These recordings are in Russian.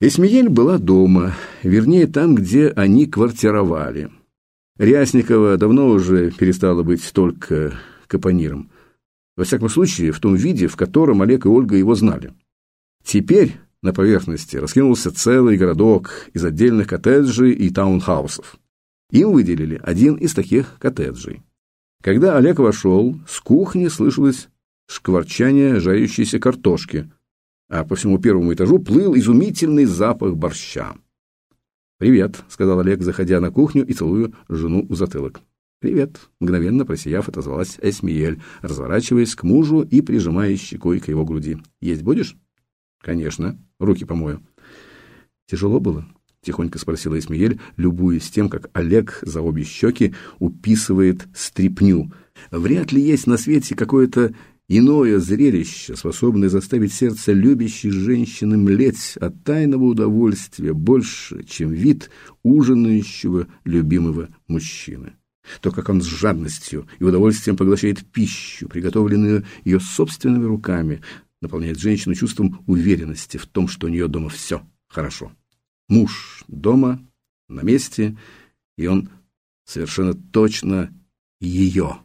Эсмиель была дома, вернее, там, где они квартировали. Рясникова давно уже перестала быть только капониром. Во всяком случае, в том виде, в котором Олег и Ольга его знали. Теперь на поверхности раскинулся целый городок из отдельных коттеджей и таунхаусов. Им выделили один из таких коттеджей. Когда Олег вошел, с кухни слышалось шкварчание жарящейся картошки, а по всему первому этажу плыл изумительный запах борща. «Привет», — сказал Олег, заходя на кухню и целуя жену у затылок. «Привет», — мгновенно просияв, отозвалась Эсмиель, разворачиваясь к мужу и прижимая щекой к его груди. «Есть будешь?» «Конечно. Руки помою». «Тяжело было?» — тихонько спросила Эсмиель, любуясь тем, как Олег за обе щеки уписывает стрипню. «Вряд ли есть на свете какое-то Иное зрелище, способное заставить сердце любящей женщины млеть от тайного удовольствия больше, чем вид ужинающего любимого мужчины. То, как он с жадностью и удовольствием поглощает пищу, приготовленную ее собственными руками, наполняет женщину чувством уверенности в том, что у нее дома все хорошо. Муж дома, на месте, и он совершенно точно ее.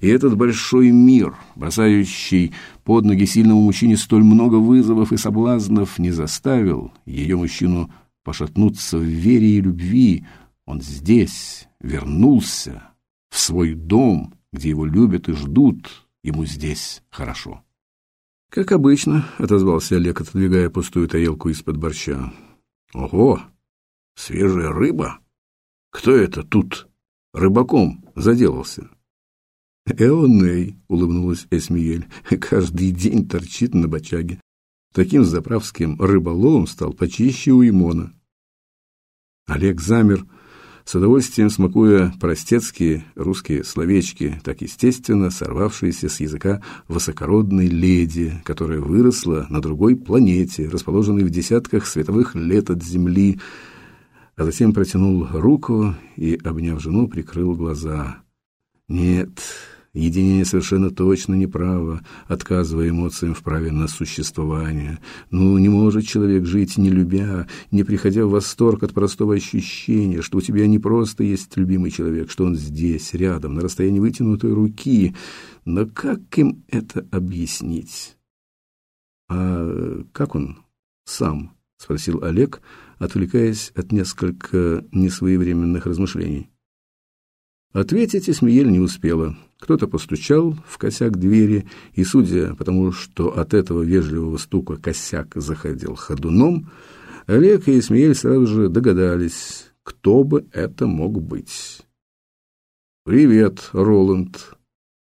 И этот большой мир, бросающий под ноги сильному мужчине столь много вызовов и соблазнов, не заставил ее мужчину пошатнуться в вере и любви. Он здесь, вернулся, в свой дом, где его любят и ждут, ему здесь хорошо. «Как обычно», — отозвался Олег, отодвигая пустую тарелку из-под борща. «Ого! Свежая рыба! Кто это тут рыбаком заделался?» «Эоней», — улыбнулась Эсмиель, — «каждый день торчит на бочаге. Таким заправским рыболовом стал почище у Имона». Олег замер, с удовольствием смакуя простецкие русские словечки, так естественно сорвавшиеся с языка высокородной леди, которая выросла на другой планете, расположенной в десятках световых лет от Земли, а затем протянул руку и, обняв жену, прикрыл глаза. «Нет, Единение совершенно точно неправо, отказывая эмоциям в праве на существование. Ну, не может человек жить, не любя, не приходя в восторг от простого ощущения, что у тебя не просто есть любимый человек, что он здесь, рядом, на расстоянии вытянутой руки. Но как им это объяснить? А как он сам? — спросил Олег, отвлекаясь от несколько несвоевременных размышлений. Ответить Исмеель не успела. Кто-то постучал в косяк двери, и, судя по тому, что от этого вежливого стука косяк заходил ходуном, Олег и Исмеель сразу же догадались, кто бы это мог быть. «Привет, Роланд!»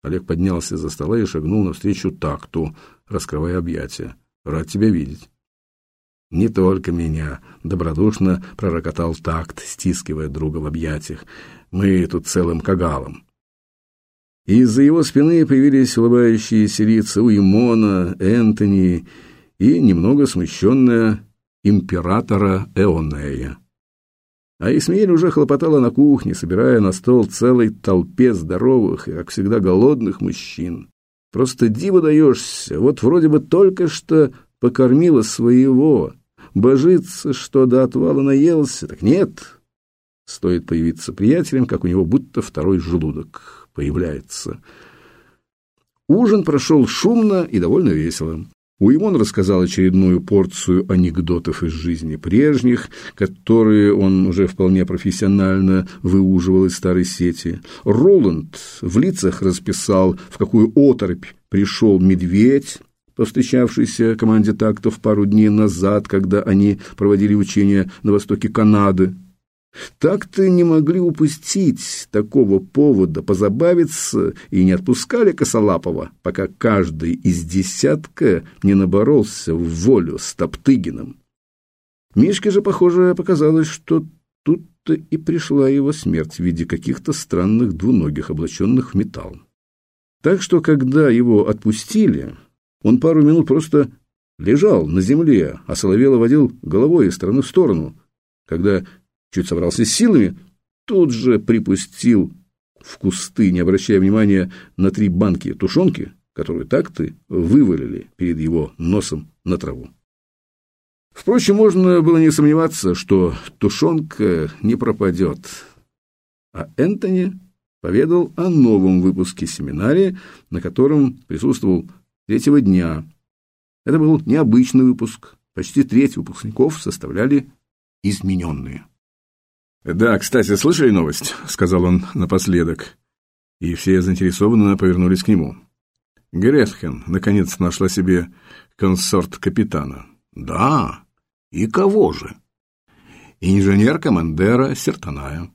Олег поднялся за стола и шагнул навстречу такту, раскрывая объятия. «Рад тебя видеть». «Не только меня», — добродушно пророкотал такт, стискивая друга в объятиях. «Мы тут целым кагалом». Из-за его спины появились улыбающиеся лица Уимона, Энтони и немного смущенная императора Эонея. А Исмеэль уже хлопотала на кухне, собирая на стол целой толпе здоровых и, как всегда, голодных мужчин. Просто диво даешься, вот вроде бы только что покормила своего, божится, что до отвала наелся, так нет. Стоит появиться приятелем, как у него будто второй желудок появляется. Ужин прошел шумно и довольно весело. Уимон рассказал очередную порцию анекдотов из жизни прежних, которые он уже вполне профессионально выуживал из старой сети. Роланд в лицах расписал, в какую оторопь пришел медведь, повстречавшийся команде тактов пару дней назад, когда они проводили учения на востоке Канады. Так-то не могли упустить такого повода позабавиться и не отпускали Косолапова, пока каждый из десятка не наборолся в волю с Топтыгином. Мишке же, похоже, показалось, что тут-то и пришла его смерть в виде каких-то странных двуногих, облаченных в металл. Так что, когда его отпустили, он пару минут просто лежал на земле, а Соловело водил головой из стороны в сторону, когда чуть собрался с силами, тут же припустил в кусты, не обращая внимания на три банки тушенки, которые так-то вывалили перед его носом на траву. Впрочем, можно было не сомневаться, что тушенка не пропадет. А Энтони поведал о новом выпуске семинария, на котором присутствовал третьего дня. Это был необычный выпуск. Почти треть выпускников составляли измененные. «Да, кстати, слышали новость?» — сказал он напоследок. И все заинтересованно повернулись к нему. Гретхен, наконец, нашла себе консорт капитана. «Да? И кого же?» «Инженер командера Сертаная».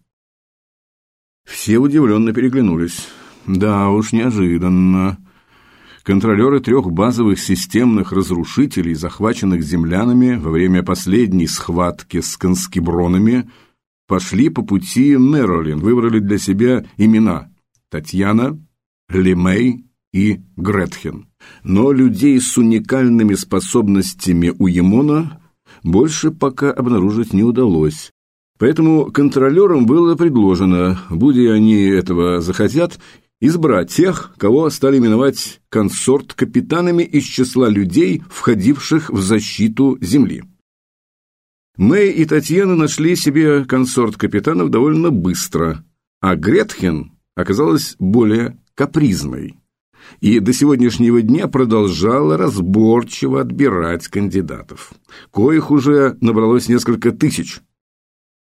Все удивленно переглянулись. Да уж, неожиданно. Контролеры трех базовых системных разрушителей, захваченных землянами во время последней схватки с конскебронами, пошли по пути Неролин, выбрали для себя имена Татьяна, Лемей и Гретхен. Но людей с уникальными способностями у Емона больше пока обнаружить не удалось. Поэтому контролерам было предложено, будь они этого захотят, избрать тех, кого стали именовать консорт-капитанами из числа людей, входивших в защиту Земли. Мэй и Татьяна нашли себе консорт-капитанов довольно быстро, а Гретхен оказалась более капризной и до сегодняшнего дня продолжала разборчиво отбирать кандидатов. Коих уже набралось несколько тысяч –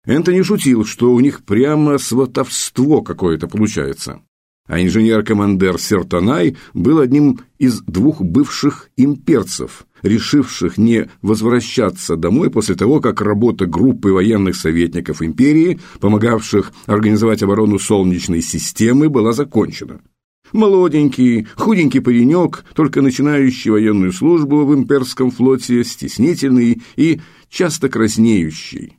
Энтони шутил, что у них прямо сватовство какое-то получается. А инженер-командер Сертанай был одним из двух бывших имперцев, решивших не возвращаться домой после того, как работа группы военных советников империи, помогавших организовать оборону Солнечной системы, была закончена. Молоденький, худенький паренек, только начинающий военную службу в имперском флоте, стеснительный и часто краснеющий.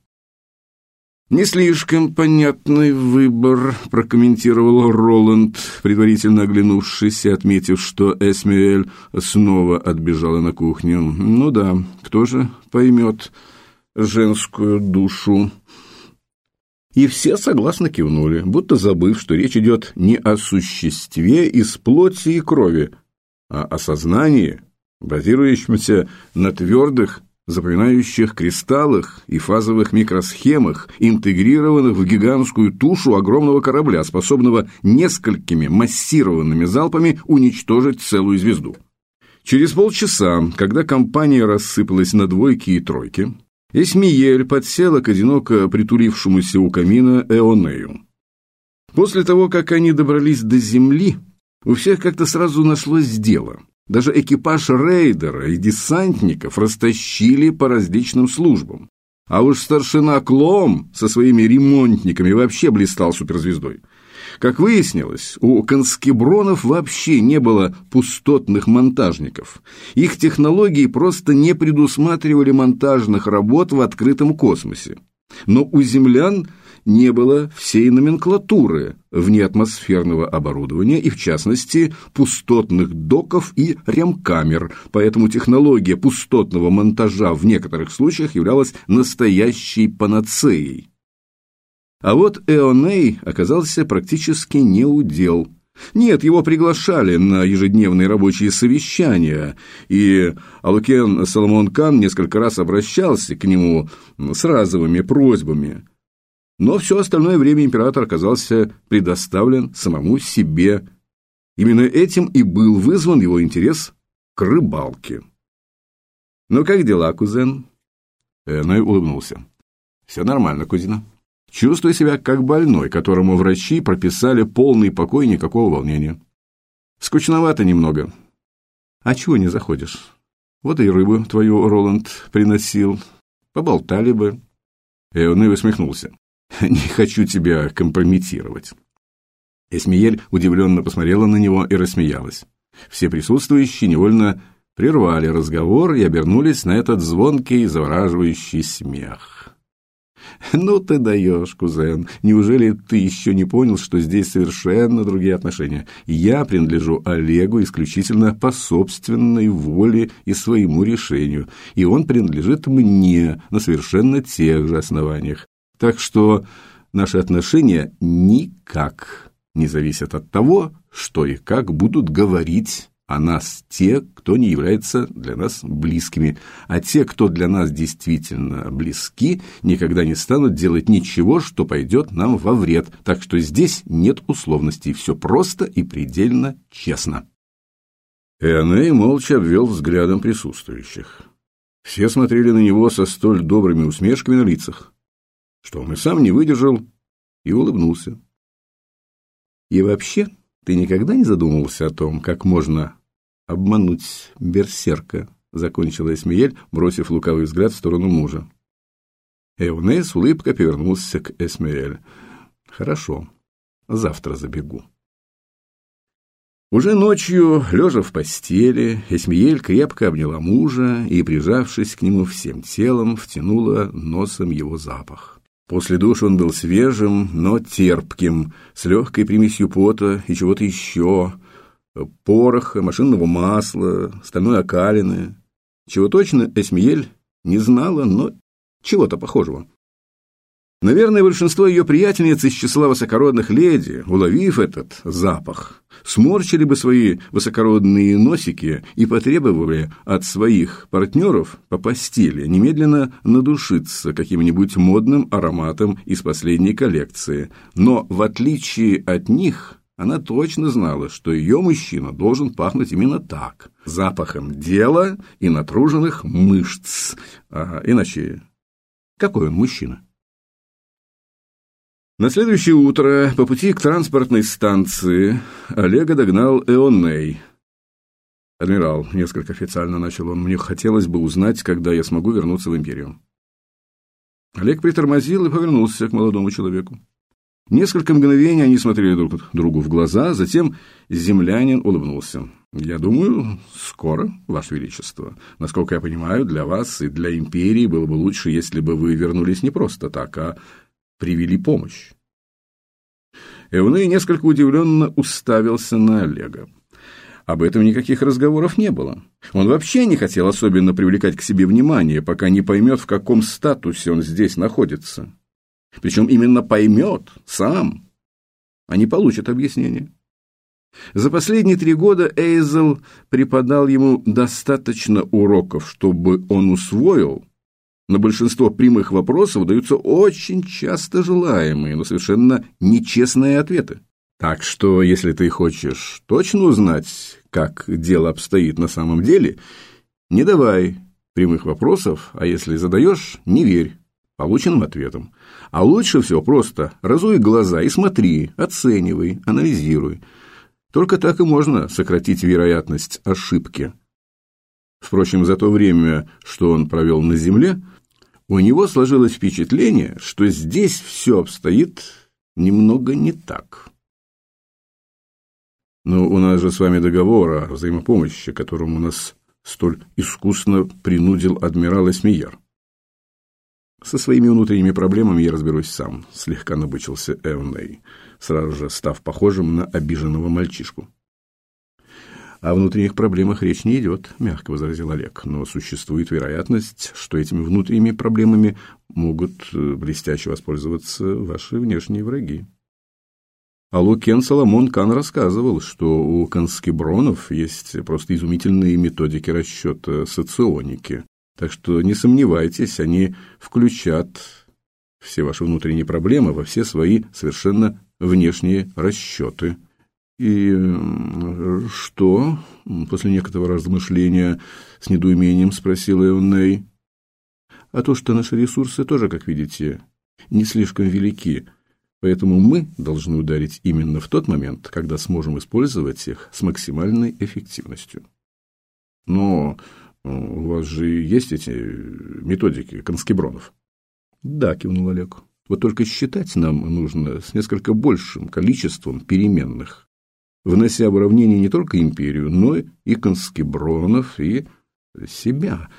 «Не слишком понятный выбор», — прокомментировал Роланд, предварительно оглянувшись и отметив, что Эсмиэль снова отбежала на кухню. «Ну да, кто же поймет женскую душу?» И все согласно кивнули, будто забыв, что речь идет не о существе из плоти и крови, а о сознании, базирующемся на твердых запоминающих кристаллах и фазовых микросхемах, интегрированных в гигантскую тушу огромного корабля, способного несколькими массированными залпами уничтожить целую звезду. Через полчаса, когда компания рассыпалась на двойки и тройки, Эсмиель подсела к одиноко притулившемуся у камина Эонею. После того, как они добрались до земли, у всех как-то сразу нашлось дело – даже экипаж рейдера и десантников растащили по различным службам. А уж старшина Клом со своими ремонтниками вообще блистал суперзвездой. Как выяснилось, у конскебронов вообще не было пустотных монтажников. Их технологии просто не предусматривали монтажных работ в открытом космосе. Но у землян не было всей номенклатуры внеатмосферного оборудования и, в частности, пустотных доков и ремкамер, поэтому технология пустотного монтажа в некоторых случаях являлась настоящей панацеей. А вот Эоней оказался практически неудел. Нет, его приглашали на ежедневные рабочие совещания, и Алукен Соломон Кан несколько раз обращался к нему с разовыми просьбами – но все остальное время император оказался предоставлен самому себе. Именно этим и был вызван его интерес к рыбалке. «Ну как дела, кузен?» Эной улыбнулся. «Все нормально, кузина. Чувствую себя как больной, которому врачи прописали полный покой и никакого волнения. Скучновато немного. А чего не заходишь? Вот и рыбу твою Роланд приносил. Поболтали бы». Эоной усмехнулся. Не хочу тебя компрометировать». Эсмиель удивленно посмотрела на него и рассмеялась. Все присутствующие невольно прервали разговор и обернулись на этот звонкий, завораживающий смех. «Ну ты даешь, кузен. Неужели ты еще не понял, что здесь совершенно другие отношения? Я принадлежу Олегу исключительно по собственной воле и своему решению, и он принадлежит мне на совершенно тех же основаниях. Так что наши отношения никак не зависят от того, что и как будут говорить а нас те, кто не является для нас близкими. А те, кто для нас действительно близки, никогда не станут делать ничего, что пойдет нам во вред. Так что здесь нет условностей, все просто и предельно честно. Эней молча обвел взглядом присутствующих. Все смотрели на него со столь добрыми усмешками на лицах, что он и сам не выдержал и улыбнулся. И вообще, ты никогда не задумывался о том, как можно обмануть берсерка? Закончила Эсмиель, бросив лукавый взгляд в сторону мужа. Эвне с улыбкой повернулся к Эсмиэль. Хорошо, завтра забегу. Уже ночью, лежа в постели, Эсмиель крепко обняла мужа и, прижавшись к нему всем телом, втянула носом его запах. После душа он был свежим, но терпким, с легкой примесью пота и чего-то еще, пороха, машинного масла, стальной окалины. Чего точно Эсмиель не знала, но чего-то похожего. Наверное, большинство ее приятельниц из числа высокородных леди, уловив этот запах, сморщили бы свои высокородные носики и потребовали от своих партнеров по постели немедленно надушиться каким-нибудь модным ароматом из последней коллекции. Но в отличие от них, она точно знала, что ее мужчина должен пахнуть именно так – запахом дела и натруженных мышц. А иначе какой он мужчина? На следующее утро по пути к транспортной станции Олега догнал Эоней. «Адмирал», — несколько официально начал он, — «мне хотелось бы узнать, когда я смогу вернуться в империю». Олег притормозил и повернулся к молодому человеку. Несколько мгновений они смотрели друг другу в глаза, затем землянин улыбнулся. «Я думаю, скоро, Ваше Величество. Насколько я понимаю, для вас и для империи было бы лучше, если бы вы вернулись не просто так, а привели помощь. Эвней несколько удивленно уставился на Олега. Об этом никаких разговоров не было. Он вообще не хотел особенно привлекать к себе внимание, пока не поймет, в каком статусе он здесь находится. Причем именно поймет сам, а не получит объяснения. За последние три года Эйзел преподал ему достаточно уроков, чтобы он усвоил, на большинство прямых вопросов даются очень часто желаемые, но совершенно нечестные ответы. Так что, если ты хочешь точно узнать, как дело обстоит на самом деле, не давай прямых вопросов, а если задаешь, не верь полученным ответом. А лучше всего просто разуй глаза и смотри, оценивай, анализируй. Только так и можно сократить вероятность ошибки. Впрочем, за то время, что он провел на Земле, у него сложилось впечатление, что здесь все обстоит немного не так. Но у нас же с вами договор о взаимопомощи, которому нас столь искусно принудил адмирал Эсмиер. Со своими внутренними проблемами я разберусь сам, слегка набычился Эвней, сразу же став похожим на обиженного мальчишку. О внутренних проблемах речь не идет, мягко возразил Олег, но существует вероятность, что этими внутренними проблемами могут э, блестяще воспользоваться ваши внешние враги. А Лукен Соломон Кан рассказывал, что у конскебронов есть просто изумительные методики расчета соционики. Так что не сомневайтесь, они включат все ваши внутренние проблемы во все свои совершенно внешние расчеты. «И что?» – после некоторого размышления с недоумением спросил Эоней. «А то, что наши ресурсы тоже, как видите, не слишком велики, поэтому мы должны ударить именно в тот момент, когда сможем использовать их с максимальной эффективностью». «Но у вас же есть эти методики конскебронов?» «Да», – кивнул Олег. «Вот только считать нам нужно с несколько большим количеством переменных» внося в уравнение не только империю, но и конскебронов, и себя.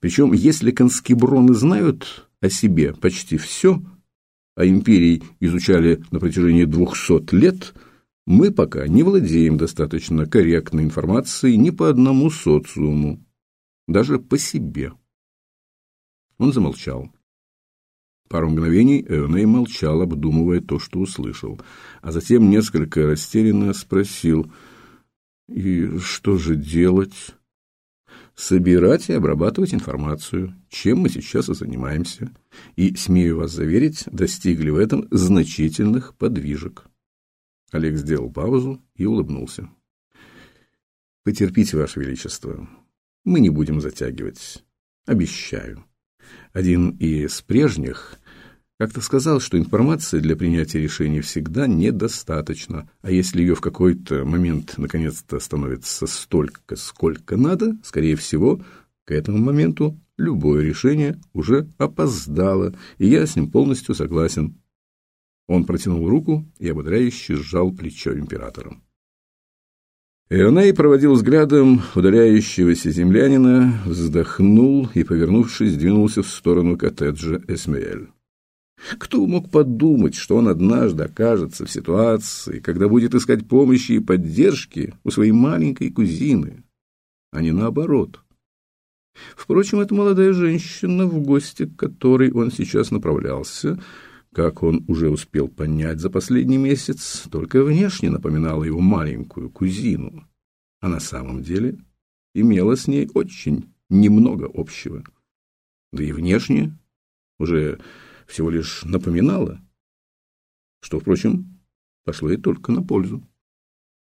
Причем, если конскеброны знают о себе почти все, а империи изучали на протяжении двухсот лет, мы пока не владеем достаточно корректной информацией ни по одному социуму, даже по себе. Он замолчал. Пару мгновений Эоней молчал, обдумывая то, что услышал, а затем несколько растерянно спросил, И что же делать? Собирать и обрабатывать информацию, чем мы сейчас и занимаемся. И, смею вас заверить, достигли в этом значительных подвижек. Олег сделал паузу и улыбнулся. Потерпите, Ваше Величество. Мы не будем затягивать. Обещаю. Один из прежних как-то сказал, что информации для принятия решений всегда недостаточно, а если ее в какой-то момент наконец-то становится столько, сколько надо, скорее всего, к этому моменту любое решение уже опоздало, и я с ним полностью согласен. Он протянул руку и ободряюще сжал плечо императора. Ионей проводил взглядом удаляющегося землянина, вздохнул и, повернувшись, двинулся в сторону коттеджа Эсмеэль. Кто мог подумать, что он однажды окажется в ситуации, когда будет искать помощи и поддержки у своей маленькой кузины, а не наоборот? Впрочем, эта молодая женщина, в гости к которой он сейчас направлялся, как он уже успел понять за последний месяц, только внешне напоминала его маленькую кузину, а на самом деле имела с ней очень немного общего. Да и внешне уже всего лишь напоминала, что, впрочем, пошло ей только на пользу.